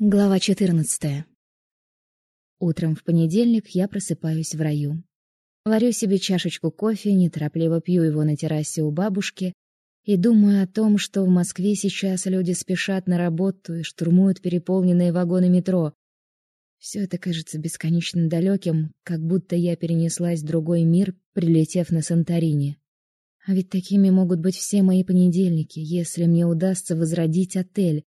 Глава 14. Утром в понедельник я просыпаюсь в раю. Варю себе чашечку кофе, неторопливо пью его на террасе у бабушки и думаю о том, что в Москве сейчас люди спешат на работу и штурмуют переполненные вагоны метро. Все это кажется бесконечно далеким, как будто я перенеслась в другой мир, прилетев на Санторини. А ведь такими могут быть все мои понедельники, если мне удастся возродить отель,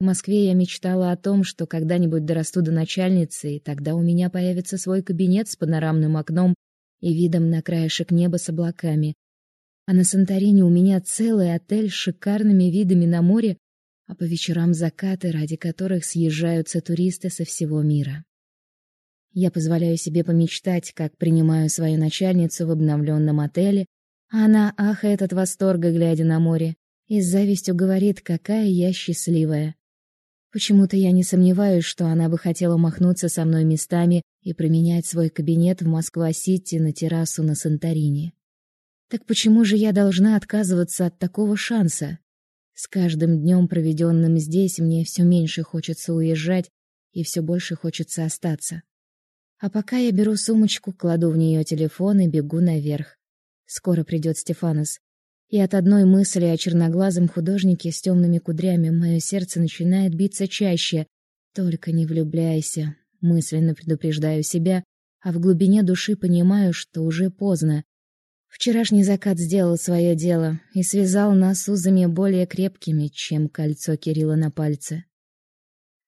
в Москве я мечтала о том, что когда-нибудь дорасту до начальницы, и тогда у меня появится свой кабинет с панорамным окном и видом на краешек неба с облаками. А на Санторини у меня целый отель с шикарными видами на море, а по вечерам закаты, ради которых съезжаются туристы со всего мира. Я позволяю себе помечтать, как принимаю свою начальницу в обновленном отеле, а она ахает от восторга, глядя на море, и с завистью говорит, какая я счастливая. Почему-то я не сомневаюсь, что она бы хотела махнуться со мной местами и променять свой кабинет в Москва-Сити на террасу на Санторини. Так почему же я должна отказываться от такого шанса? С каждым днем, проведенным здесь, мне все меньше хочется уезжать и все больше хочется остаться. А пока я беру сумочку, кладу в нее телефон и бегу наверх. Скоро придет Стефанос. И от одной мысли о черноглазом художнике с темными кудрями мое сердце начинает биться чаще. Только не влюбляйся, мысленно предупреждаю себя, а в глубине души понимаю, что уже поздно. Вчерашний закат сделал свое дело и связал нас узами более крепкими, чем кольцо Кирилла на пальце.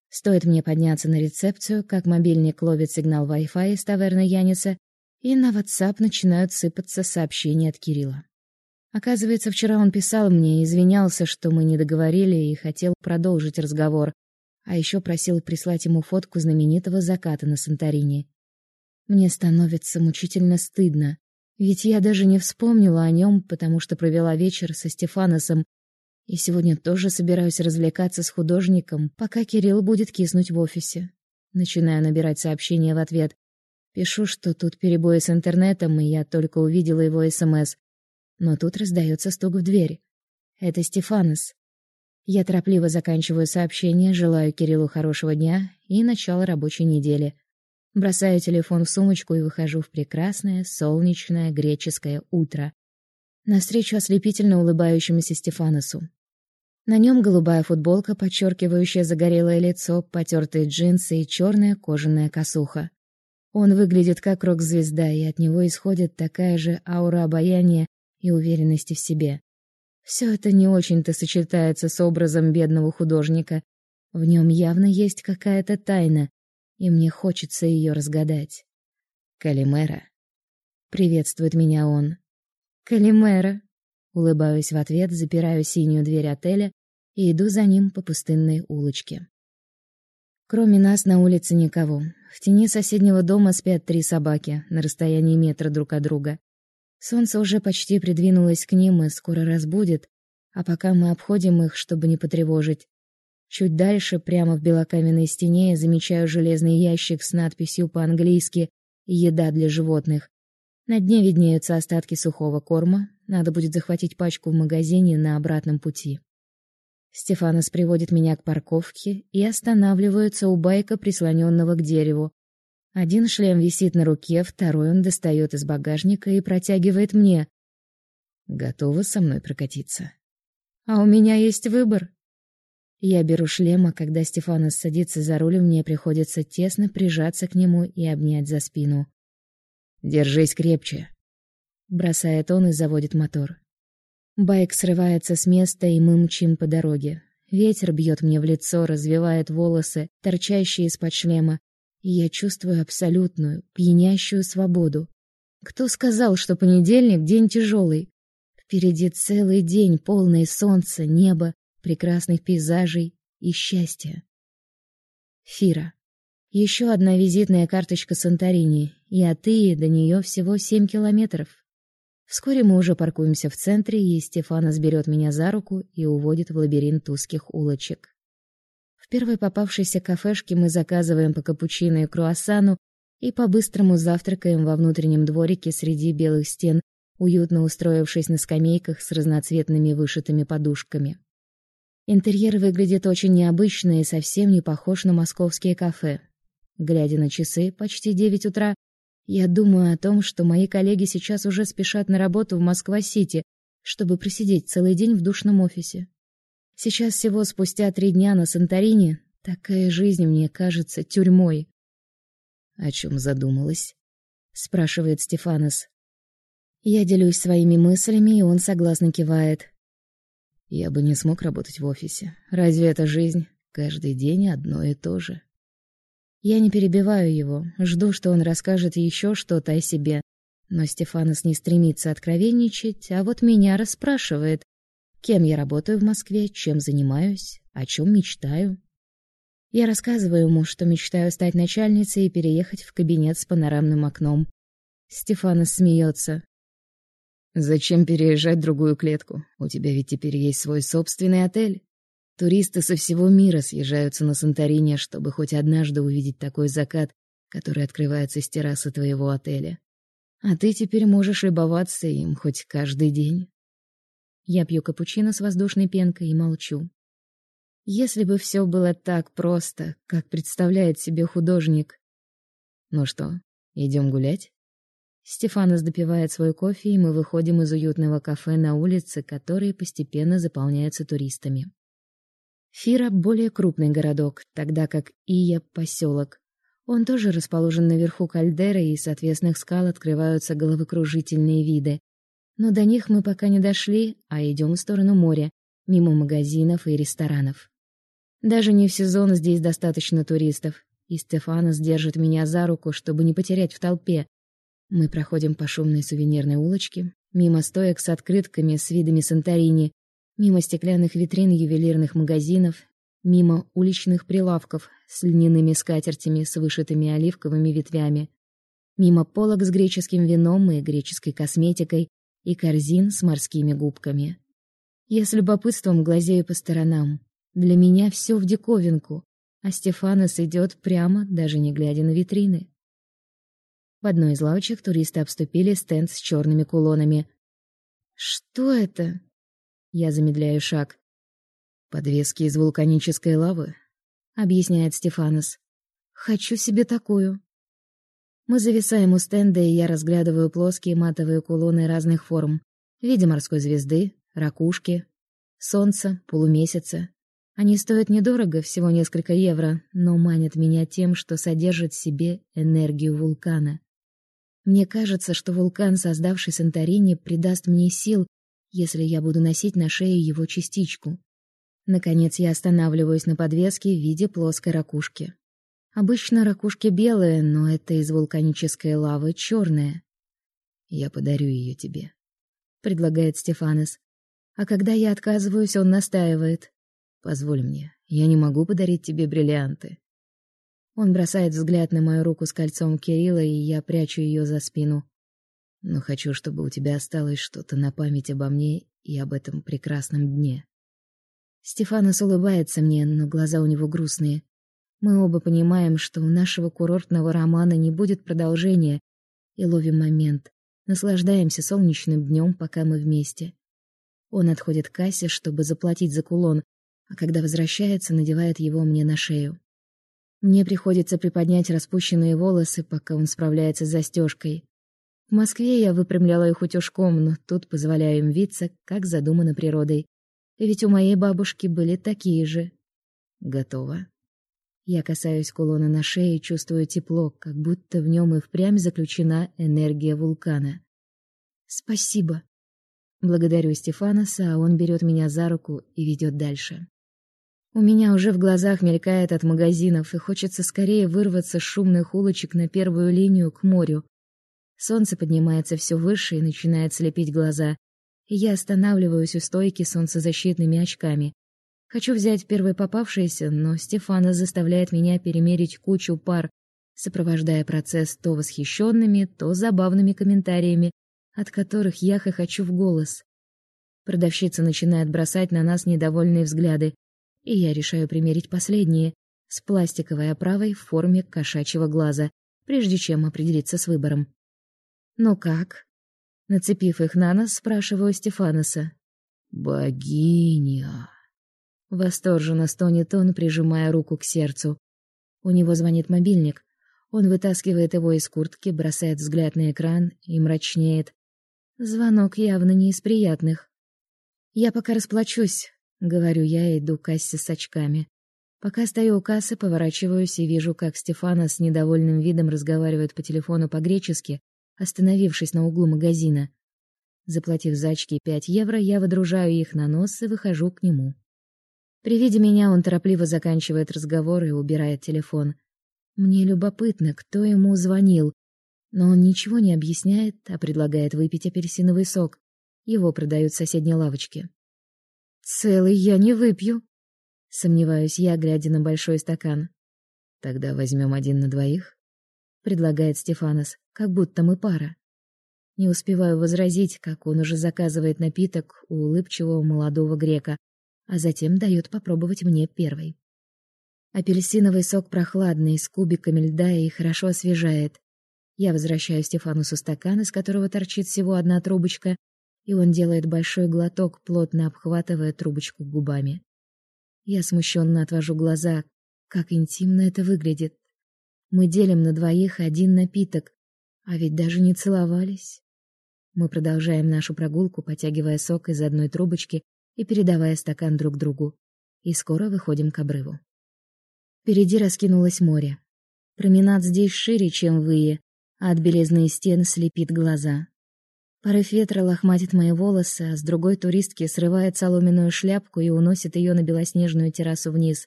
Стоит мне подняться на рецепцию, как мобильник ловит сигнал Wi-Fi из таверны Яниса, и на WhatsApp начинают сыпаться сообщения от Кирилла. Оказывается, вчера он писал мне извинялся, что мы не договорили и хотел продолжить разговор, а еще просил прислать ему фотку знаменитого заката на Санторини. Мне становится мучительно стыдно, ведь я даже не вспомнила о нем, потому что провела вечер со Стефаносом, и сегодня тоже собираюсь развлекаться с художником, пока Кирилл будет киснуть в офисе. Начинаю набирать сообщения в ответ. Пишу, что тут перебои с интернетом, и я только увидела его СМС. Но тут раздается стук в дверь. Это Стефанос. Я торопливо заканчиваю сообщение, желаю Кириллу хорошего дня и начала рабочей недели. Бросаю телефон в сумочку и выхожу в прекрасное, солнечное, греческое утро. Навстречу ослепительно улыбающемуся Стефаносу. На нем голубая футболка, подчеркивающая загорелое лицо, потертые джинсы и черная кожаная косуха. Он выглядит как рок-звезда, и от него исходит такая же аура обаяния, и уверенности в себе. Все это не очень-то сочетается с образом бедного художника. В нем явно есть какая-то тайна, и мне хочется ее разгадать. Калимера. Приветствует меня он. Калимера. Улыбаюсь в ответ, запираю синюю дверь отеля и иду за ним по пустынной улочке. Кроме нас на улице никого. В тени соседнего дома спят три собаки на расстоянии метра друг от друга. Солнце уже почти придвинулось к ним и скоро разбудит, а пока мы обходим их, чтобы не потревожить. Чуть дальше, прямо в белокаменной стене, я замечаю железный ящик с надписью по-английски «Еда для животных». На дне виднеются остатки сухого корма, надо будет захватить пачку в магазине на обратном пути. Стефанос приводит меня к парковке и останавливается у байка, прислоненного к дереву. Один шлем висит на руке, второй он достает из багажника и протягивает мне. Готовы со мной прокатиться? А у меня есть выбор. Я беру шлем, а когда Стефанос садится за руль, мне приходится тесно прижаться к нему и обнять за спину. Держись крепче, бросает он и заводит мотор. Байк срывается с места, и мы мчим по дороге. Ветер бьет мне в лицо, развивает волосы, торчащие из-под шлема, и я чувствую абсолютную, пьянящую свободу. Кто сказал, что понедельник — день тяжелый? Впереди целый день, полный солнца, неба, прекрасных пейзажей и счастья. Фира. Еще одна визитная карточка Санторини, и от Ии до нее всего семь километров. Вскоре мы уже паркуемся в центре, и Стефана сберет меня за руку и уводит в лабиринт узких улочек первой попавшейся кафешке мы заказываем по капучино и круассану и по-быстрому завтракаем во внутреннем дворике среди белых стен, уютно устроившись на скамейках с разноцветными вышитыми подушками. Интерьер выглядит очень необычно и совсем не похож на московские кафе. Глядя на часы, почти девять утра, я думаю о том, что мои коллеги сейчас уже спешат на работу в Москва-Сити, чтобы просидеть целый день в душном офисе. Сейчас всего спустя три дня на Санторини такая жизнь мне кажется тюрьмой. О чем задумалась? спрашивает Стефанос. Я делюсь своими мыслями, и он согласно кивает. Я бы не смог работать в офисе. Разве это жизнь? Каждый день одно и то же. Я не перебиваю его, жду, что он расскажет еще что-то о себе. Но Стефанос не стремится откровенничать, а вот меня расспрашивает, кем я работаю в Москве, чем занимаюсь, о чем мечтаю. Я рассказываю ему, что мечтаю стать начальницей и переехать в кабинет с панорамным окном. Стефанос смеется. Зачем переезжать в другую клетку? У тебя ведь теперь есть свой собственный отель. Туристы со всего мира съезжаются на Санторини, чтобы хоть однажды увидеть такой закат, который открывается с террасы твоего отеля. А ты теперь можешь любоваться им хоть каждый день. Я пью капучино с воздушной пенкой и молчу. Если бы все было так просто, как представляет себе художник. Ну что, идем гулять? Стефанос допивает свой кофе, и мы выходим из уютного кафе на улице, которые постепенно заполняются туристами. Фира — более крупный городок, тогда как Ия — поселок. Он тоже расположен наверху кальдеры, и с отвесных скал открываются головокружительные виды. Но до них мы пока не дошли, а идем в сторону моря, мимо магазинов и ресторанов. Даже не в сезон здесь достаточно туристов, и Стефанос держит меня за руку, чтобы не потерять в толпе. Мы проходим по шумной сувенирной улочке, мимо стоек с открытками с видами Санторини, мимо стеклянных витрин ювелирных магазинов, мимо уличных прилавков с льняными скатертями с вышитыми оливковыми ветвями, мимо полок с греческим вином и греческой косметикой и корзин с морскими губками. Я с любопытством глазею по сторонам. Для меня все в диковинку, а Стефанос идет прямо, даже не глядя на витрины. В одной из лавочек туристы обступили стенд с черными кулонами. «Что это?» Я замедляю шаг. «Подвески из вулканической лавы», — объясняет Стефанос. «Хочу себе такую». Мы зависаем у стенда, и я разглядываю плоские матовые кулоны разных форм. В виде морской звезды, ракушки, солнца, полумесяца. Они стоят недорого, всего несколько евро, но манят меня тем, что содержат в себе энергию вулкана. Мне кажется, что вулкан, создавший Санторини, придаст мне сил, если я буду носить на шее его частичку. Наконец я останавливаюсь на подвеске в виде плоской ракушки. Обычно ракушки белые, но это из вулканической лавы черная. Я подарю ее тебе, предлагает Стефанос. А когда я отказываюсь, он настаивает. Позволь мне, я не могу подарить тебе бриллианты. Он бросает взгляд на мою руку с кольцом Кирилла, и я прячу ее за спину но хочу, чтобы у тебя осталось что-то на память обо мне и об этом прекрасном дне. Стефанос улыбается мне, но глаза у него грустные. Мы оба понимаем, что у нашего курортного романа не будет продолжения, и ловим момент. Наслаждаемся солнечным днем, пока мы вместе. Он отходит к кассе, чтобы заплатить за кулон, а когда возвращается, надевает его мне на шею. Мне приходится приподнять распущенные волосы, пока он справляется с застежкой. В Москве я выпрямляла их утюжком, но тут позволяю им виться, как задумано природой. Ведь у моей бабушки были такие же. Готово. Я касаюсь кулона на шее и чувствую тепло, как будто в нем и впрямь заключена энергия вулкана. Спасибо. Благодарю Стефаноса, а он берет меня за руку и ведет дальше. У меня уже в глазах мелькает от магазинов, и хочется скорее вырваться с шумных улочек на первую линию к морю. Солнце поднимается все выше и начинает слепить глаза. Я останавливаюсь у стойки солнцезащитными очками. Хочу взять первый попавшийся, но Стефана заставляет меня перемерить кучу пар, сопровождая процесс то восхищенными, то забавными комментариями, от которых я хохочу в голос. Продавщица начинает бросать на нас недовольные взгляды, и я решаю примерить последние, с пластиковой оправой в форме кошачьего глаза, прежде чем определиться с выбором. «Ну как?» Нацепив их на нос, спрашиваю Стефаноса. «Богиня!» Восторженно стонет он, прижимая руку к сердцу. У него звонит мобильник. Он вытаскивает его из куртки, бросает взгляд на экран и мрачнеет. Звонок явно не из приятных. «Я пока расплачусь», — говорю я иду к кассе с очками. Пока стою у кассы, поворачиваюсь и вижу, как Стефана с недовольным видом разговаривает по телефону по-гречески, остановившись на углу магазина. Заплатив за очки пять евро, я выдружаю их на нос и выхожу к нему. При виде меня он торопливо заканчивает разговор и убирает телефон. Мне любопытно, кто ему звонил, но он ничего не объясняет, а предлагает выпить апельсиновый сок. Его продают в соседней лавочке. «Целый я не выпью», Сомневаюсь я, глядя на большой стакан. Тогда возьмем один на двоих, предлагает Стефанос, как будто мы пара. Не успеваю возразить, как он уже заказывает напиток у улыбчивого молодого грека, а затем дает попробовать мне первый. Апельсиновый сок прохладный, с кубиками льда и хорошо освежает. Я возвращаю Стефанусу стакан, из которого торчит всего одна трубочка, и он делает большой глоток, плотно обхватывая трубочку губами. Я смущенно отвожу глаза. Как интимно это выглядит. Мы делим на двоих один напиток, а ведь даже не целовались. Мы продолжаем нашу прогулку, потягивая сок из одной трубочки и передавая стакан друг другу. И скоро выходим к обрыву. Впереди раскинулось море. Променад здесь шире, чем в Ие, а от белизны стен слепит глаза. Порыв ветра лохматит мои волосы, а с другой туристки срывает соломенную шляпку и уносит ее на белоснежную террасу вниз.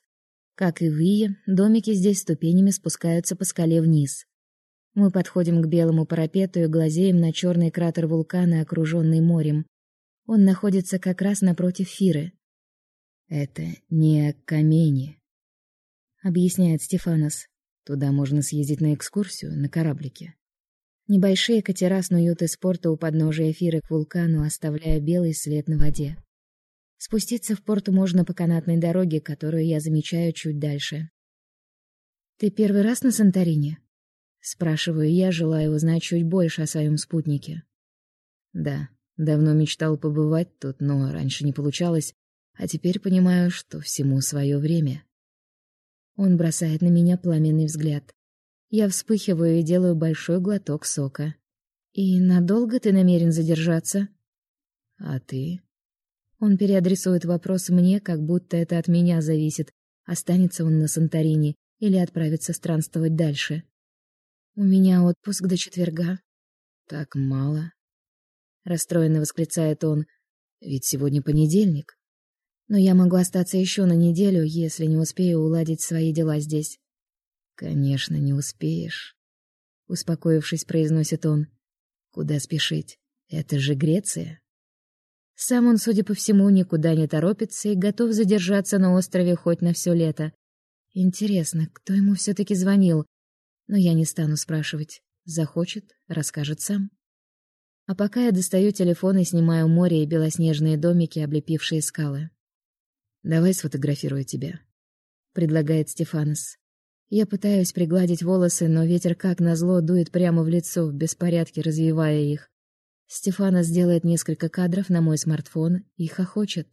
Как и в Ие, домики здесь ступенями спускаются по скале вниз. Мы подходим к белому парапету и глазеем на черный кратер вулкана, окруженный морем. Он находится как раз напротив Фиры. «Это не Камени», — объясняет Стефанос. «Туда можно съездить на экскурсию на кораблике». Небольшие катера снуют из порта у подножия эфира к вулкану, оставляя белый след на воде. Спуститься в порт можно по канатной дороге, которую я замечаю чуть дальше. «Ты первый раз на Санторине?» Спрашиваю я, желая узнать чуть больше о своем спутнике. «Да, давно мечтал побывать тут, но раньше не получалось, а теперь понимаю, что всему свое время». Он бросает на меня пламенный взгляд. Я вспыхиваю и делаю большой глоток сока. «И надолго ты намерен задержаться?» «А ты?» Он переадресует вопрос мне, как будто это от меня зависит, останется он на Санторини или отправится странствовать дальше. «У меня отпуск до четверга». «Так мало?» Расстроенно восклицает он. «Ведь сегодня понедельник». «Но я могу остаться еще на неделю, если не успею уладить свои дела здесь». Конечно, не успеешь, успокоившись, произносит он. Куда спешить? Это же Греция. Сам он, судя по всему, никуда не торопится и готов задержаться на острове хоть на все лето. Интересно, кто ему все таки звонил? Но я не стану спрашивать. Захочет, расскажет сам. А пока я достаю телефон и снимаю море и белоснежные домики, облепившие скалы. «Давай сфотографирую тебя», — предлагает Стефанос. Я пытаюсь пригладить волосы, но ветер как назло дует прямо в лицо, в беспорядке развивая их. Стефана сделает несколько кадров на мой смартфон и хохочет.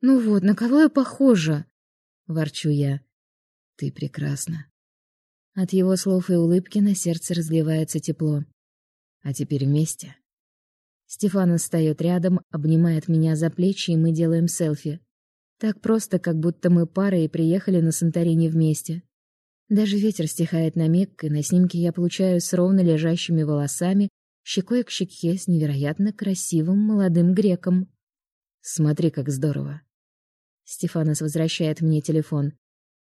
«Ну вот, на кого я похожа?» — ворчу я. «Ты прекрасна». От его слов и улыбки на сердце разливается тепло. «А теперь вместе». Стефана встает рядом, обнимает меня за плечи, и мы делаем селфи. Так просто, как будто мы пара и приехали на Санторини вместе. Даже ветер стихает на миг, и на снимке я получаю с ровно лежащими волосами, щекой к щеке с невероятно красивым молодым греком. Смотри, как здорово. Стефанос возвращает мне телефон.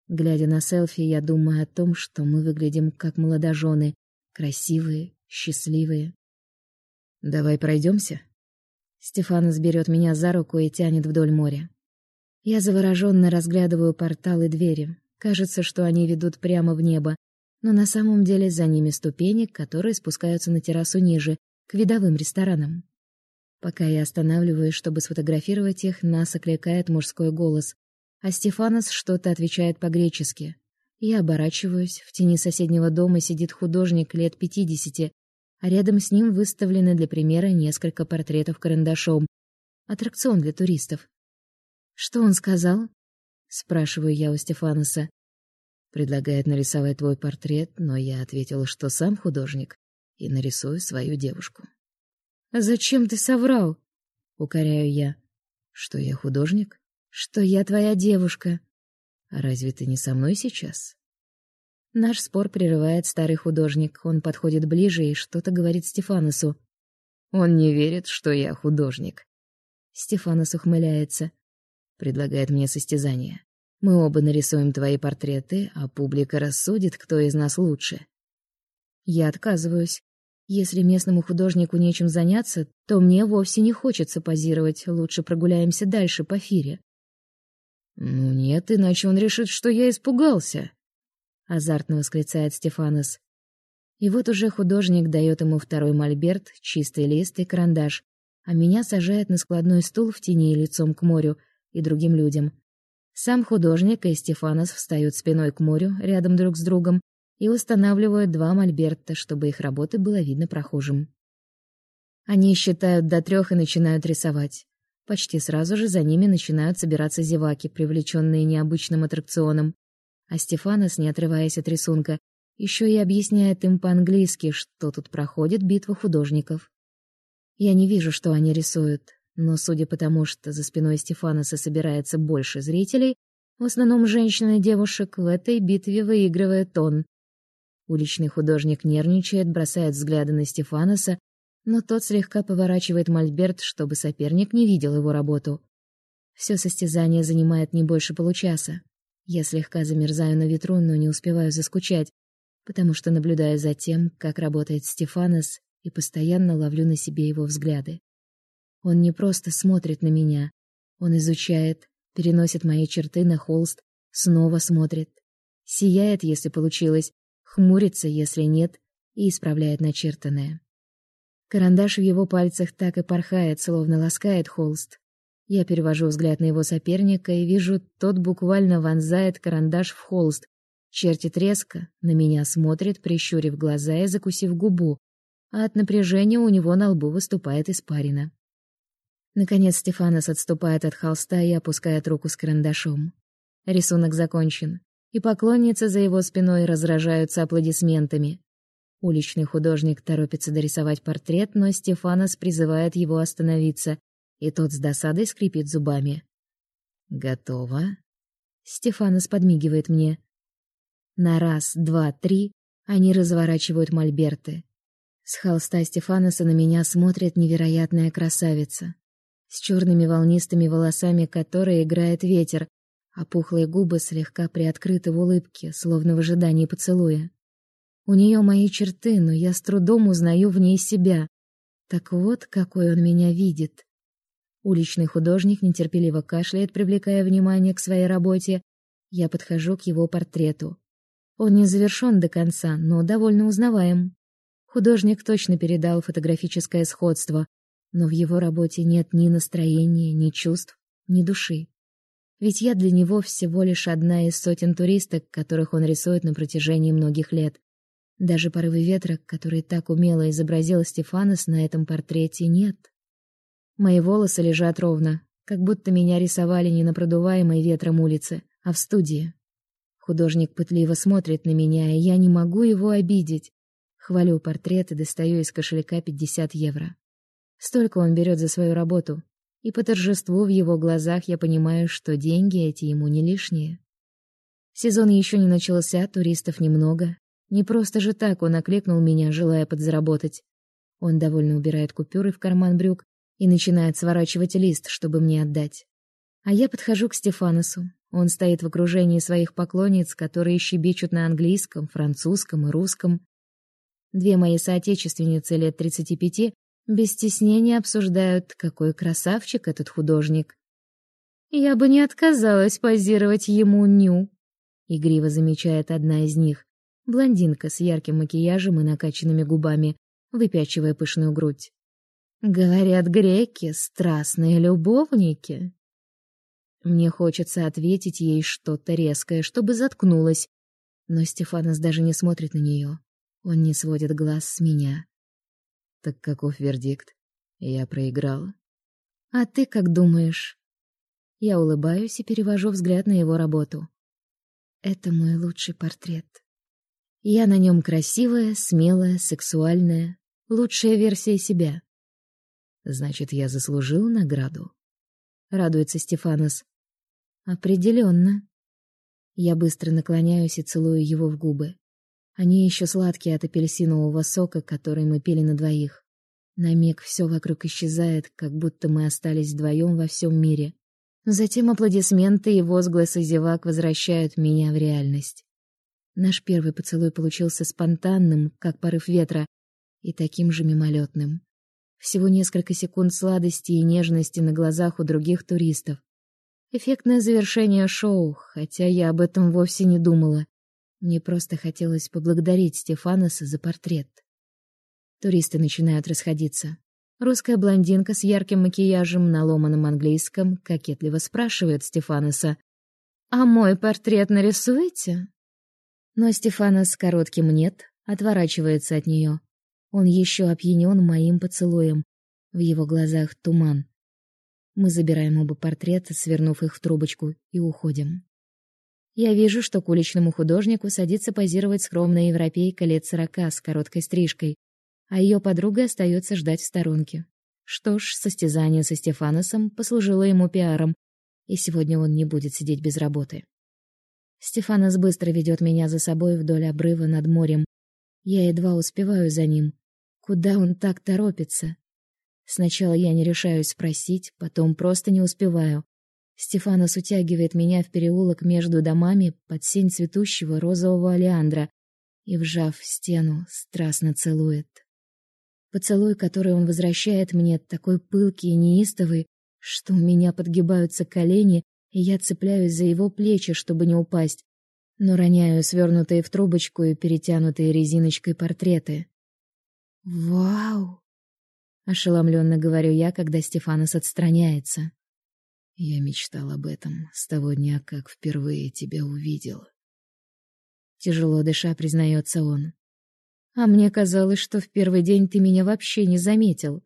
Глядя на селфи, я думаю о том, что мы выглядим как молодожены, красивые, счастливые. Давай пройдемся. Стефанос берет меня за руку и тянет вдоль моря. Я завороженно разглядываю порталы двери. Кажется, что они ведут прямо в небо, но на самом деле за ними ступени, которые спускаются на террасу ниже, к видовым ресторанам. Пока я останавливаюсь, чтобы сфотографировать их, нас окликает мужской голос, а Стефанос что-то отвечает по-гречески. Я оборачиваюсь, в тени соседнего дома сидит художник лет пятидесяти, а рядом с ним выставлены для примера несколько портретов карандашом. Аттракцион для туристов. Что он сказал? спрашиваю я у Стефаноса. Предлагает нарисовать твой портрет, но я ответила, что сам художник, и нарисую свою девушку. «Зачем ты соврал?» — укоряю я. «Что я художник?» «Что я твоя девушка». «А разве ты не со мной сейчас?» Наш спор прерывает старый художник. Он подходит ближе и что-то говорит Стефаносу. «Он не верит, что я художник». Стефанос ухмыляется. Предлагает мне состязание. Мы оба нарисуем твои портреты, а публика рассудит, кто из нас лучше. Я отказываюсь. Если местному художнику нечем заняться, то мне вовсе не хочется позировать, лучше прогуляемся дальше по фире. «Ну нет, иначе он решит, что я испугался», — азартно восклицает Стефанос. И вот уже художник дает ему второй мольберт, чистый лист и карандаш, а меня сажает на складной стул в тени лицом к морю и другим людям. Сам художник и Стефанос встают спиной к морю, рядом друг с другом, и устанавливают два мольберта, чтобы их работы было видно прохожим. Они считают до трех и начинают рисовать. Почти сразу же за ними начинают собираться зеваки, привлеченные необычным аттракционом. А Стефанос, не отрываясь от рисунка, еще и объясняет им по-английски, что тут проходит битва художников. Я не вижу, что они рисуют, но судя по тому, что за спиной Стефаноса собирается больше зрителей, в основном женщин и девушек, в этой битве выигрывает он. Уличный художник нервничает, бросает взгляды на Стефаноса, но тот слегка поворачивает мольберт, чтобы соперник не видел его работу. Все состязание занимает не больше получаса. Я слегка замерзаю на ветру, но не успеваю заскучать, потому что наблюдаю за тем, как работает Стефанос, и постоянно ловлю на себе его взгляды. Он не просто смотрит на меня. Он изучает, переносит мои черты на холст, снова смотрит. Сияет, если получилось, хмурится, если нет, и исправляет начертанное. Карандаш в его пальцах так и порхает, словно ласкает холст. Я перевожу взгляд на его соперника и вижу, тот буквально вонзает карандаш в холст, чертит резко, на меня смотрит, прищурив глаза и закусив губу, а от напряжения у него на лбу выступает испарина. Наконец Стефанос отступает от холста и опускает руку с карандашом. Рисунок закончен, и поклонницы за его спиной разражаются аплодисментами. Уличный художник торопится дорисовать портрет, но Стефанос призывает его остановиться, и тот с досадой скрипит зубами. «Готово?» Стефанос подмигивает мне. На раз, два, три они разворачивают мольберты. С холста Стефаноса на меня смотрит невероятная красавица с черными волнистыми волосами, которые играет ветер, а пухлые губы слегка приоткрыты в улыбке, словно в ожидании поцелуя. У нее мои черты, но я с трудом узнаю в ней себя. Так вот, какой он меня видит. Уличный художник нетерпеливо кашляет, привлекая внимание к своей работе. Я подхожу к его портрету. Он не завершен до конца, но довольно узнаваем. Художник точно передал фотографическое сходство, но в его работе нет ни настроения, ни чувств, ни души. Ведь я для него всего лишь одна из сотен туристок, которых он рисует на протяжении многих лет. Даже порывы ветра, которые так умело изобразил Стефанос на этом портрете, нет. Мои волосы лежат ровно, как будто меня рисовали не на продуваемой ветром улице, а в студии. Художник пытливо смотрит на меня, и я не могу его обидеть. Хвалю портрет и достаю из кошелька 50 евро. Столько он берет за свою работу, и по торжеству в его глазах я понимаю, что деньги эти ему не лишние. Сезон еще не начался, туристов немного. Не просто же так он окликнул меня, желая подзаработать. Он довольно убирает купюры в карман брюк и начинает сворачивать лист, чтобы мне отдать. А я подхожу к Стефаносу. Он стоит в окружении своих поклонниц, которые щебечут на английском, французском и русском. Две мои соотечественницы лет тридцати пяти без стеснения обсуждают, какой красавчик этот художник. «Я бы не отказалась позировать ему ню», — игриво замечает одна из них, блондинка с ярким макияжем и накачанными губами, выпячивая пышную грудь. «Говорят, греки — страстные любовники». Мне хочется ответить ей что-то резкое, чтобы заткнулась, но Стефанос даже не смотрит на нее. Он не сводит глаз с меня. Так каков вердикт? Я проиграла. А ты как думаешь? Я улыбаюсь и перевожу взгляд на его работу. Это мой лучший портрет. Я на нем красивая, смелая, сексуальная, лучшая версия себя. Значит, я заслужил награду. Радуется Стефанос. Определенно. Я быстро наклоняюсь и целую его в губы. Они еще сладкие от апельсинового сока, который мы пили на двоих. На миг все вокруг исчезает, как будто мы остались вдвоем во всем мире. Затем аплодисменты и возгласы зевак возвращают меня в реальность. Наш первый поцелуй получился спонтанным, как порыв ветра, и таким же мимолетным. Всего несколько секунд сладости и нежности на глазах у других туристов. Эффектное завершение шоу, хотя я об этом вовсе не думала. Мне просто хотелось поблагодарить Стефаноса за портрет. Туристы начинают расходиться. Русская блондинка с ярким макияжем на ломаном английском кокетливо спрашивает Стефаноса, «А мой портрет нарисуете?» Но Стефанос коротким «нет» отворачивается от нее. Он еще опьянен моим поцелуем. В его глазах туман. Мы забираем оба портрета, свернув их в трубочку, и уходим. Я вижу, что к уличному художнику садится позировать скромная европейка лет сорока с короткой стрижкой, а ее подруга остается ждать в сторонке. Что ж, состязание со Стефаносом послужило ему пиаром, и сегодня он не будет сидеть без работы. Стефанос быстро ведет меня за собой вдоль обрыва над морем. Я едва успеваю за ним. Куда он так торопится? Сначала я не решаюсь спросить, потом просто не успеваю. Стефанос утягивает меня в переулок между домами под сень цветущего розового олеандра и, вжав в стену, страстно целует. Поцелуй, который он возвращает мне, такой пылкий и неистовый, что у меня подгибаются колени, и я цепляюсь за его плечи, чтобы не упасть, но роняю свернутые в трубочку и перетянутые резиночкой портреты. «Вау!» — ошеломленно говорю я, когда Стефанос отстраняется. «Я мечтал об этом с того дня, как впервые тебя увидел». Тяжело дыша, признается он. А мне казалось, что в первый день ты меня вообще не заметил.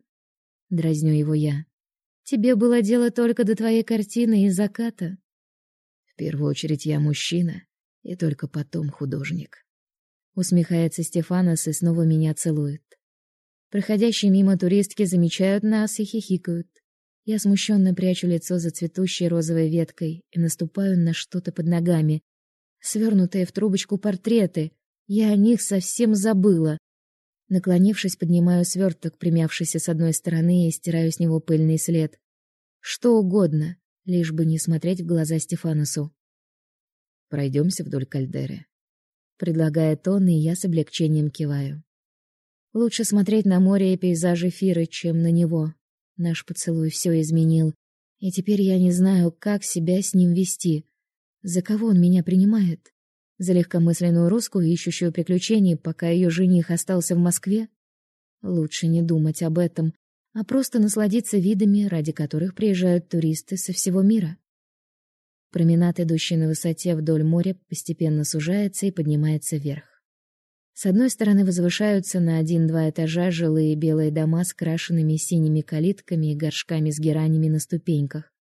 Дразню его я. Тебе было дело только до твоей картины и заката. В первую очередь я мужчина, и только потом художник. Усмехается Стефанос и снова меня целует. Проходящие мимо туристки замечают нас и хихикают. Я смущенно прячу лицо за цветущей розовой веткой и наступаю на что-то под ногами. Свернутые в трубочку портреты, я о них совсем забыла. Наклонившись, поднимаю сверток, примявшийся с одной стороны, и стираю с него пыльный след. Что угодно, лишь бы не смотреть в глаза Стефанусу. Пройдемся вдоль кальдеры. Предлагает он, и я с облегчением киваю. Лучше смотреть на море и пейзажи Фиры, чем на него. Наш поцелуй все изменил, и теперь я не знаю, как себя с ним вести. За кого он меня принимает? За легкомысленную русскую, ищущую приключений, пока ее жених остался в Москве? Лучше не думать об этом, а просто насладиться видами, ради которых приезжают туристы со всего мира. Променад, идущий на высоте вдоль моря, постепенно сужается и поднимается вверх. С одной стороны возвышаются на один-два этажа жилые белые дома с крашенными синими калитками и горшками с геранями на ступеньках.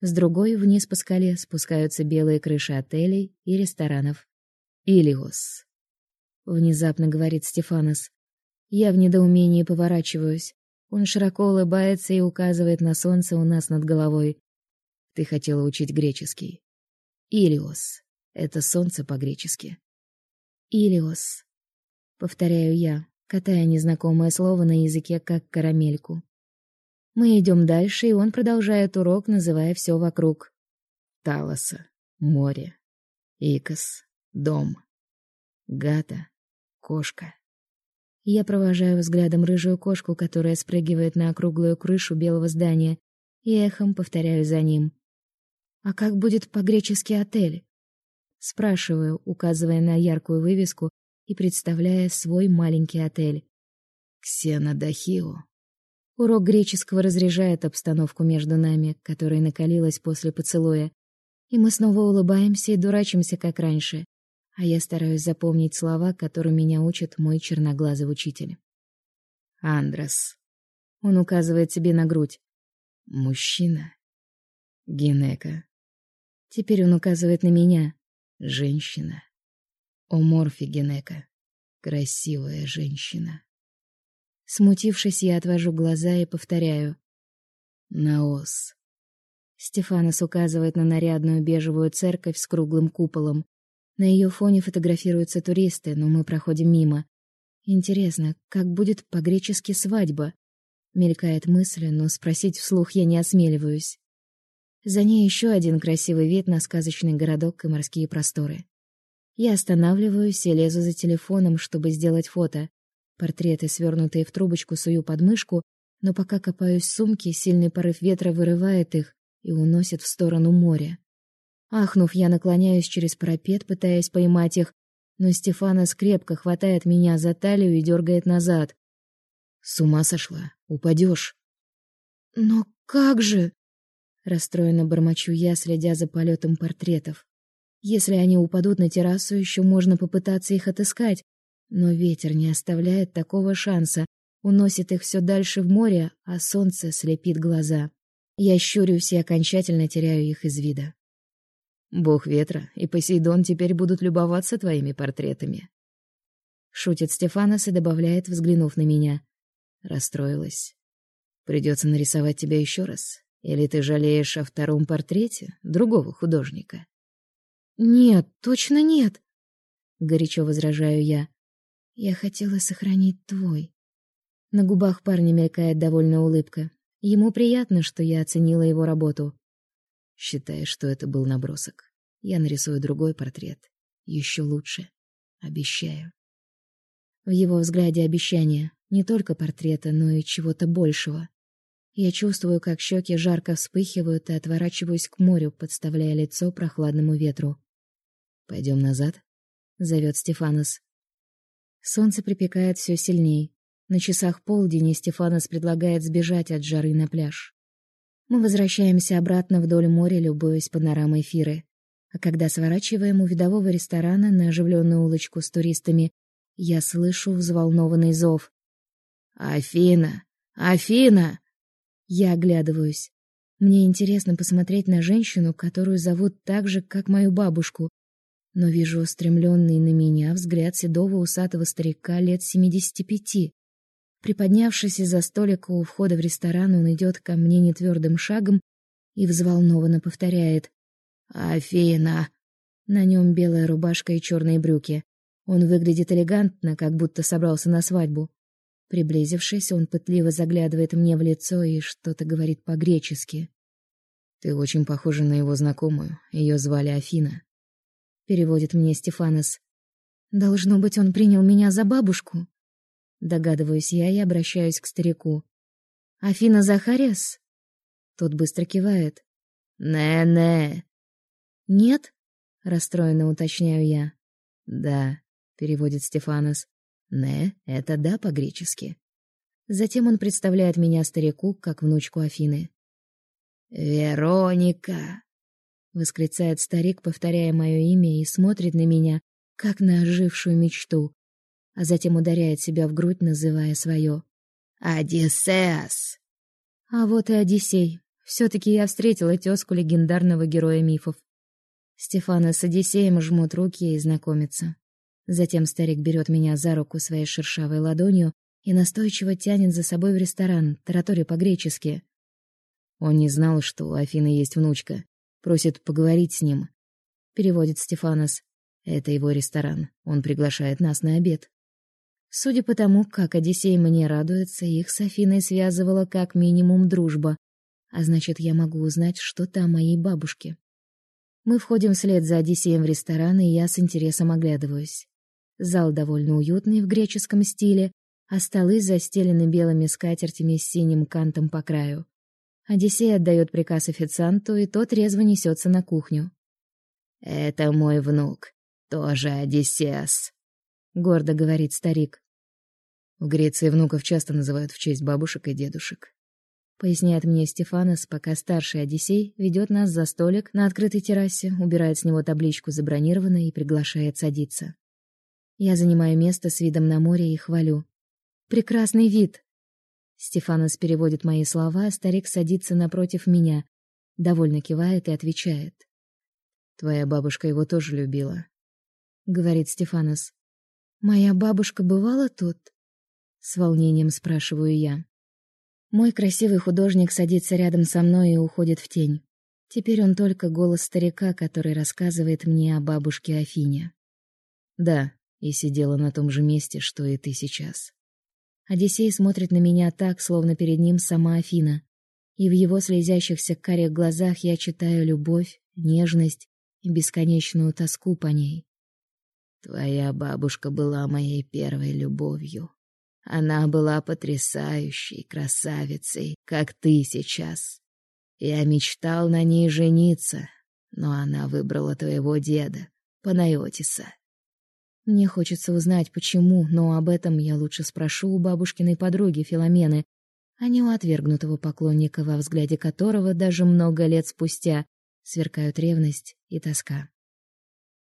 С другой вниз по скале спускаются белые крыши отелей и ресторанов. «Илиос», — внезапно говорит Стефанос. Я в недоумении поворачиваюсь. Он широко улыбается и указывает на солнце у нас над головой. «Ты хотела учить греческий». «Илиос. Это солнце по-гречески». «Илиос», — повторяю я, катая незнакомое слово на языке, как карамельку. Мы идем дальше, и он продолжает урок, называя все вокруг. Талоса, море, Икос, дом, Гата, кошка. Я провожаю взглядом рыжую кошку, которая спрыгивает на округлую крышу белого здания, и эхом повторяю за ним. «А как будет по-гречески отель?» Спрашиваю, указывая на яркую вывеску и представляя свой маленький отель. «Ксенодахио», Урок греческого разряжает обстановку между нами, которая накалилась после поцелуя. И мы снова улыбаемся и дурачимся, как раньше. А я стараюсь запомнить слова, которые меня учит мой черноглазый учитель. Андрес. Он указывает себе на грудь. Мужчина. Генека. Теперь он указывает на меня. Женщина. Оморфи Генека. Красивая женщина. Смутившись, я отвожу глаза и повторяю. Наос. Стефанос указывает на нарядную бежевую церковь с круглым куполом. На ее фоне фотографируются туристы, но мы проходим мимо. Интересно, как будет по-гречески свадьба? Мелькает мысль, но спросить вслух я не осмеливаюсь. За ней еще один красивый вид на сказочный городок и морские просторы. Я останавливаюсь и лезу за телефоном, чтобы сделать фото. Портреты, свернутые в трубочку, сую под мышку, но пока копаюсь в сумке, сильный порыв ветра вырывает их и уносит в сторону моря. Ахнув, я наклоняюсь через парапет, пытаясь поймать их, но Стефана скрепко хватает меня за талию и дергает назад. «С ума сошла? Упадешь!» «Но как же?» Расстроенно бормочу я, следя за полетом портретов. Если они упадут на террасу, еще можно попытаться их отыскать, но ветер не оставляет такого шанса, уносит их все дальше в море, а солнце слепит глаза. Я щурюсь и окончательно теряю их из вида. Бог ветра и Посейдон теперь будут любоваться твоими портретами. Шутит Стефанос и добавляет, взглянув на меня. Расстроилась. Придется нарисовать тебя еще раз. Или ты жалеешь о втором портрете другого художника? Нет, точно нет, горячо возражаю я. Я хотела сохранить твой. На губах парня мелькает довольная улыбка. Ему приятно, что я оценила его работу. Считай, что это был набросок. Я нарисую другой портрет. Еще лучше. Обещаю. В его взгляде обещание не только портрета, но и чего-то большего. Я чувствую, как щеки жарко вспыхивают и отворачиваюсь к морю, подставляя лицо прохладному ветру. Пойдем назад, зовет Стефанос. Солнце припекает все сильней. На часах полдень, и Стефанос предлагает сбежать от жары на пляж. Мы возвращаемся обратно вдоль моря, любуясь панорамой Фиры. А когда сворачиваем у видового ресторана на оживленную улочку с туристами, я слышу взволнованный зов. «Афина! Афина!» Я оглядываюсь. Мне интересно посмотреть на женщину, которую зовут так же, как мою бабушку, но вижу устремленный на меня взгляд седого усатого старика лет семидесяти пяти. Приподнявшись из-за столика у входа в ресторан, он идет ко мне нетвердым шагом и взволнованно повторяет «Афина!». На нем белая рубашка и черные брюки. Он выглядит элегантно, как будто собрался на свадьбу. Приблизившись, он пытливо заглядывает мне в лицо и что-то говорит по-гречески. «Ты очень похожа на его знакомую. Ее звали Афина». Переводит мне Стефанос. «Должно быть, он принял меня за бабушку?» Догадываюсь я и обращаюсь к старику. «Афина Захариас?» Тот быстро кивает. «Не-не». «Нет?» — расстроенно уточняю я. «Да», — переводит Стефанос. «Не» — это «да» по-гречески. Затем он представляет меня старику, как внучку Афины. «Вероника!» — восклицает старик, повторяя мое имя, и смотрит на меня, как на ожившую мечту, а затем ударяет себя в грудь, называя свое. «Одиссеас!» А вот и Одиссей. Все-таки я встретила тезку легендарного героя мифов. Стефана с Одиссеем жмут руки и знакомятся. Затем старик берет меня за руку своей шершавой ладонью и настойчиво тянет за собой в ресторан, тараторя по-гречески. Он не знал, что у Афины есть внучка. Просит поговорить с ним. Переводит Стефанос. Это его ресторан. Он приглашает нас на обед. Судя по тому, как Одиссей мне радуется, их с Афиной связывала как минимум дружба. А значит, я могу узнать что-то о моей бабушке. Мы входим вслед за Одиссеем в ресторан, и я с интересом оглядываюсь. Зал довольно уютный в греческом стиле, а столы застелены белыми скатертями с синим кантом по краю. Одиссей отдает приказ официанту, и тот резво несется на кухню. «Это мой внук, тоже Одиссеас», — гордо говорит старик. В Греции внуков часто называют в честь бабушек и дедушек. Поясняет мне Стефанос, пока старший Одиссей ведет нас за столик на открытой террасе, убирает с него табличку «Забронировано» и приглашает садиться. Я занимаю место с видом на море и хвалю. «Прекрасный вид!» Стефанос переводит мои слова, а старик садится напротив меня. довольно кивает и отвечает. «Твоя бабушка его тоже любила», — говорит Стефанос. «Моя бабушка бывала тут?» — с волнением спрашиваю я. Мой красивый художник садится рядом со мной и уходит в тень. Теперь он только голос старика, который рассказывает мне о бабушке Афине. Да, и сидела на том же месте, что и ты сейчас. Одиссей смотрит на меня так, словно перед ним сама Афина. И в его слезящихся карих глазах я читаю любовь, нежность и бесконечную тоску по ней. Твоя бабушка была моей первой любовью. Она была потрясающей красавицей, как ты сейчас. Я мечтал на ней жениться, но она выбрала твоего деда, Панайотиса. Мне хочется узнать, почему, но об этом я лучше спрошу у бабушкиной подруги Филомены, а не у отвергнутого поклонника, во взгляде которого даже много лет спустя сверкают ревность и тоска.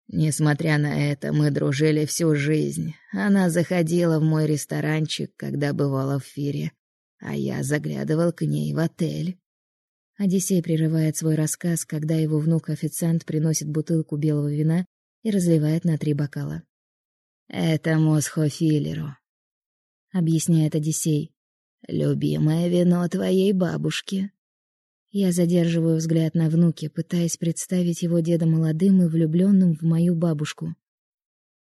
Несмотря на это, мы дружили всю жизнь. Она заходила в мой ресторанчик, когда бывала в Фире, а я заглядывал к ней в отель. Одиссей прерывает свой рассказ, когда его внук-официант приносит бутылку белого вина и разливает на три бокала. «Это Мосхофилеру», — объясняет Одиссей. «Любимое вино твоей бабушки». Я задерживаю взгляд на внуке, пытаясь представить его деда молодым и влюбленным в мою бабушку.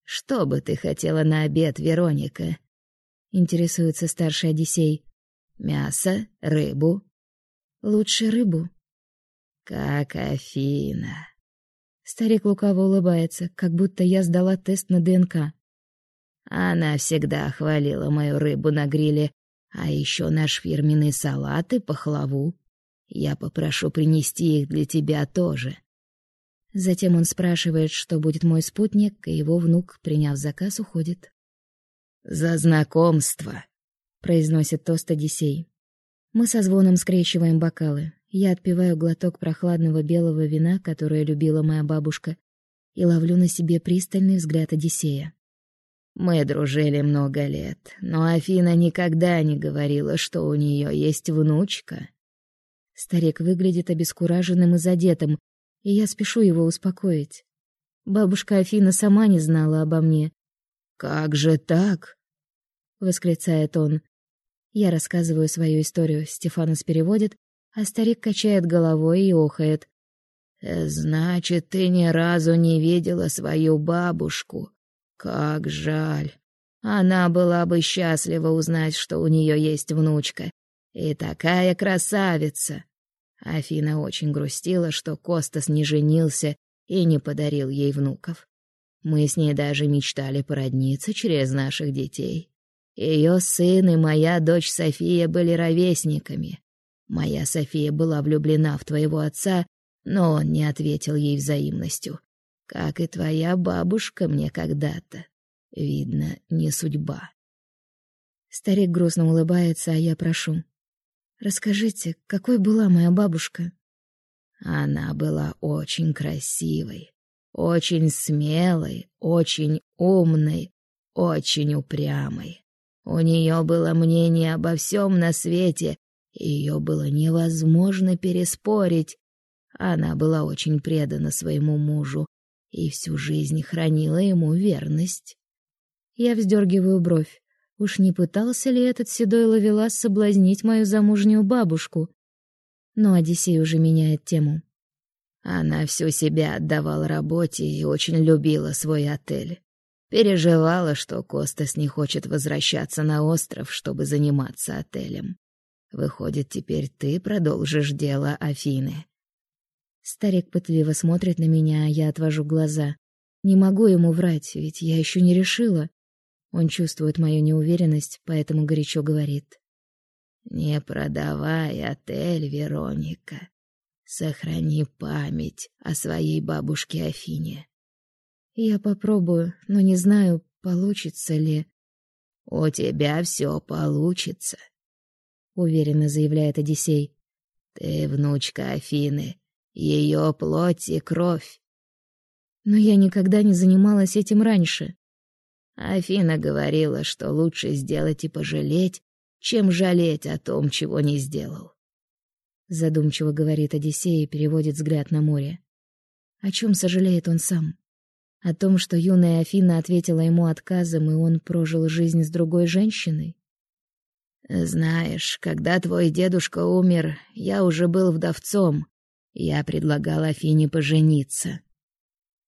«Что бы ты хотела на обед, Вероника?» — интересуется старший Одиссей. «Мясо? Рыбу?» Лучше рыбу. Как Афина. Старик лукаво улыбается, как будто я сдала тест на ДНК. Она всегда хвалила мою рыбу на гриле, а еще наш фирменный салат и пахлаву. Я попрошу принести их для тебя тоже. Затем он спрашивает, что будет мой спутник, и его внук, приняв заказ, уходит. «За знакомство», — произносит тост Одиссей. Мы со звоном скрещиваем бокалы. Я отпиваю глоток прохладного белого вина, которое любила моя бабушка, и ловлю на себе пристальный взгляд Одиссея. Мы дружили много лет, но Афина никогда не говорила, что у нее есть внучка. Старик выглядит обескураженным и задетым, и я спешу его успокоить. Бабушка Афина сама не знала обо мне. «Как же так?» — восклицает он. Я рассказываю свою историю, Стефанос переводит, а старик качает головой и охает. «Э, «Значит, ты ни разу не видела свою бабушку? Как жаль. Она была бы счастлива узнать, что у нее есть внучка. И такая красавица!» Афина очень грустила, что Костас не женился и не подарил ей внуков. Мы с ней даже мечтали породниться через наших детей. Ее сын и моя дочь София были ровесниками. Моя София была влюблена в твоего отца, но он не ответил ей взаимностью, как и твоя бабушка мне когда-то. Видно, не судьба. Старик грустно улыбается, а я прошу. Расскажите, какой была моя бабушка? Она была очень красивой, очень смелой, очень умной, очень упрямой. У нее было мнение обо всем на свете, ее было невозможно переспорить. Она была очень предана своему мужу и всю жизнь хранила ему верность. Я вздергиваю бровь. Уж не пытался ли этот седой ловелас соблазнить мою замужнюю бабушку? Но Одиссей уже меняет тему. Она всю себя отдавала работе и очень любила свой отель. Переживала, что Костас не хочет возвращаться на остров, чтобы заниматься отелем. Выходит, теперь ты продолжишь дело Афины. Старик пытливо смотрит на меня, а я отвожу глаза. Не могу ему врать, ведь я еще не решила. Он чувствует мою неуверенность, поэтому горячо говорит. «Не продавай отель, Вероника. Сохрани память о своей бабушке Афине. Я попробую, но не знаю, получится ли. У тебя все получится, уверенно заявляет Одиссей. Ты внучка Афины, ее плоть и кровь. Но я никогда не занималась этим раньше. Афина говорила, что лучше сделать и пожалеть, чем жалеть о том, чего не сделал. задумчиво говорит Одиссей и переводит взгляд на море. О чем сожалеет он сам? О том, что юная Афина ответила ему отказом, и он прожил жизнь с другой женщиной? Знаешь, когда твой дедушка умер, я уже был вдовцом. Я предлагал Афине пожениться.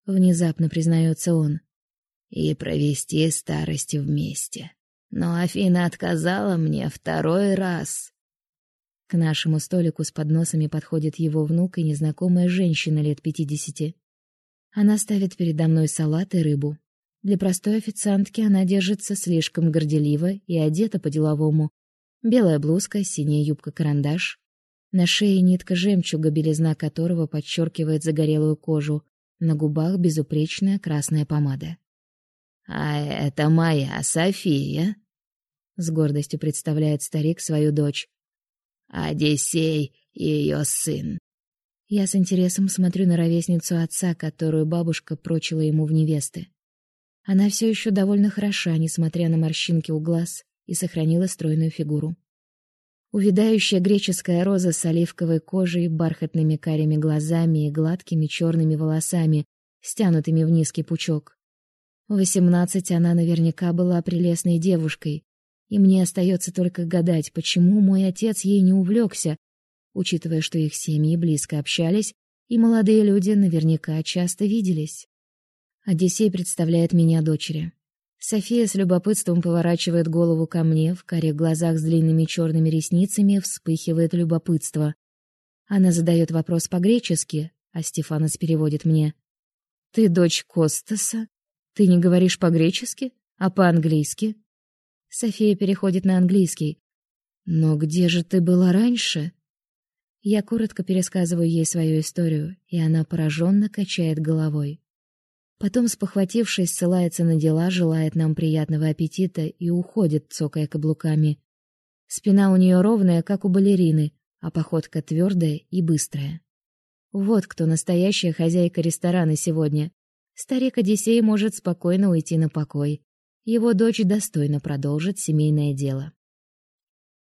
Внезапно признается он. И провести старость вместе. Но Афина отказала мне второй раз. К нашему столику с подносами подходит его внук и незнакомая женщина лет пятидесяти. Она ставит передо мной салат и рыбу. Для простой официантки она держится слишком горделиво и одета по-деловому. Белая блузка, синяя юбка-карандаш. На шее нитка жемчуга, белизна которого подчеркивает загорелую кожу. На губах безупречная красная помада. «А это моя София», — с гордостью представляет старик свою дочь. «Одиссей ее сын». Я с интересом смотрю на ровесницу отца, которую бабушка прочила ему в невесты. Она все еще довольно хороша, несмотря на морщинки у глаз, и сохранила стройную фигуру. Увядающая греческая роза с оливковой кожей, бархатными карими глазами и гладкими черными волосами, стянутыми в низкий пучок. В восемнадцать она наверняка была прелестной девушкой, и мне остается только гадать, почему мой отец ей не увлекся, учитывая, что их семьи близко общались, и молодые люди наверняка часто виделись. Одиссей представляет меня дочери. София с любопытством поворачивает голову ко мне, в карих глазах с длинными черными ресницами вспыхивает любопытство. Она задает вопрос по-гречески, а Стефанос переводит мне. «Ты дочь Костаса? Ты не говоришь по-гречески, а по-английски?» София переходит на английский. «Но где же ты была раньше?» Я коротко пересказываю ей свою историю, и она пораженно качает головой. Потом, спохватившись, ссылается на дела, желает нам приятного аппетита и уходит, цокая каблуками. Спина у нее ровная, как у балерины, а походка твердая и быстрая. Вот кто настоящая хозяйка ресторана сегодня. Старик Одиссей может спокойно уйти на покой. Его дочь достойно продолжит семейное дело.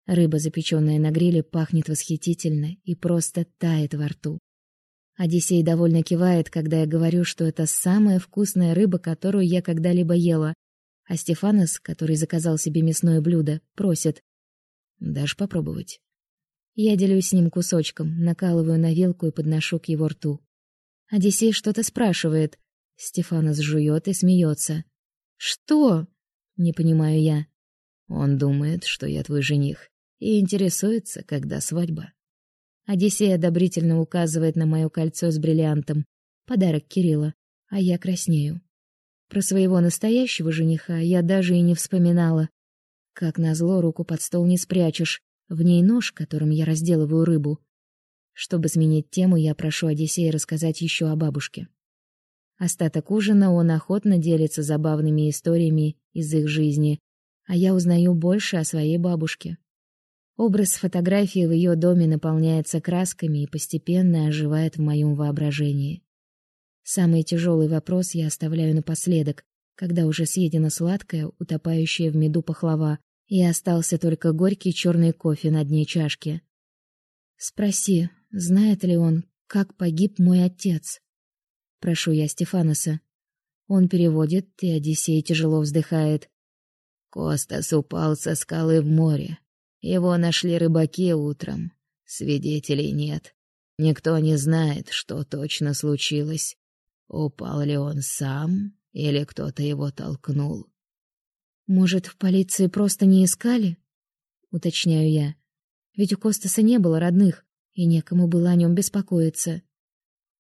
Рыба, запеченная на гриле, пахнет восхитительно и просто тает во рту. Одиссей довольно кивает, когда я говорю, что это самая вкусная рыба, которую я когда-либо ела. А Стефанос, который заказал себе мясное блюдо, просит: "Дашь попробовать?" Я делюсь с ним кусочком, накалываю на вилку и подношу к его рту. Одиссей что-то спрашивает. Стефанос жует и смеется. "Что?" не понимаю я. Он думает, что я твой жених и интересуется, когда свадьба. Одиссей одобрительно указывает на мое кольцо с бриллиантом, подарок Кирилла, а я краснею. Про своего настоящего жениха я даже и не вспоминала. Как назло, руку под стол не спрячешь, в ней нож, которым я разделываю рыбу. Чтобы сменить тему, я прошу Одиссея рассказать еще о бабушке. Остаток ужина он охотно делится забавными историями из их жизни, а я узнаю больше о своей бабушке. Образ фотографии в ее доме наполняется красками и постепенно оживает в моем воображении. Самый тяжелый вопрос я оставляю напоследок, когда уже съедено сладкое, утопающее в меду пахлава, и остался только горький черный кофе на дне чашки. Спроси, знает ли он, как погиб мой отец? Прошу я Стефаноса. Он переводит, и Одиссей тяжело вздыхает. Костас упал со скалы в море. Его нашли рыбаки утром. Свидетелей нет. Никто не знает, что точно случилось. Упал ли он сам или кто-то его толкнул. Может, в полиции просто не искали? Уточняю я. Ведь у Костаса не было родных, и некому было о нем беспокоиться.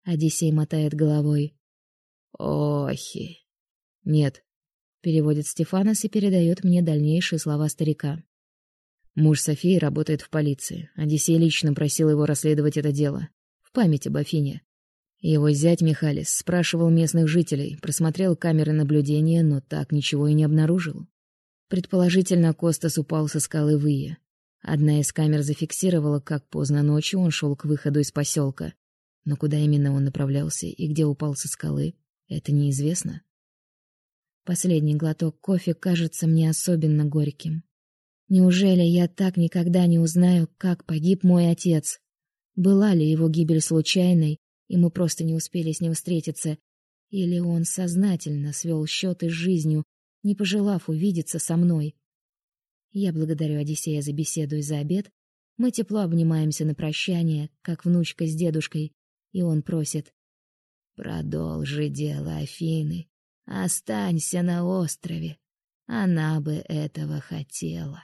Одиссей мотает головой. Охи. Нет, переводит Стефанос и передает мне дальнейшие слова старика. Муж Софии работает в полиции. Одиссей лично просил его расследовать это дело. В память об Афине. Его зять Михалис спрашивал местных жителей, просмотрел камеры наблюдения, но так ничего и не обнаружил. Предположительно, Костас упал со скалы в. Одна из камер зафиксировала, как поздно ночью он шел к выходу из поселка. Но куда именно он направлялся и где упал со скалы, это неизвестно. Последний глоток кофе кажется мне особенно горьким. Неужели я так никогда не узнаю, как погиб мой отец? Была ли его гибель случайной, и мы просто не успели с ним встретиться, или он сознательно свел счеты с жизнью, не пожелав увидеться со мной. Я благодарю Одиссея за беседу и за обед. Мы тепло обнимаемся на прощание, как внучка с дедушкой, и он просит «Продолжи дело Афины, останься на острове, она бы этого хотела».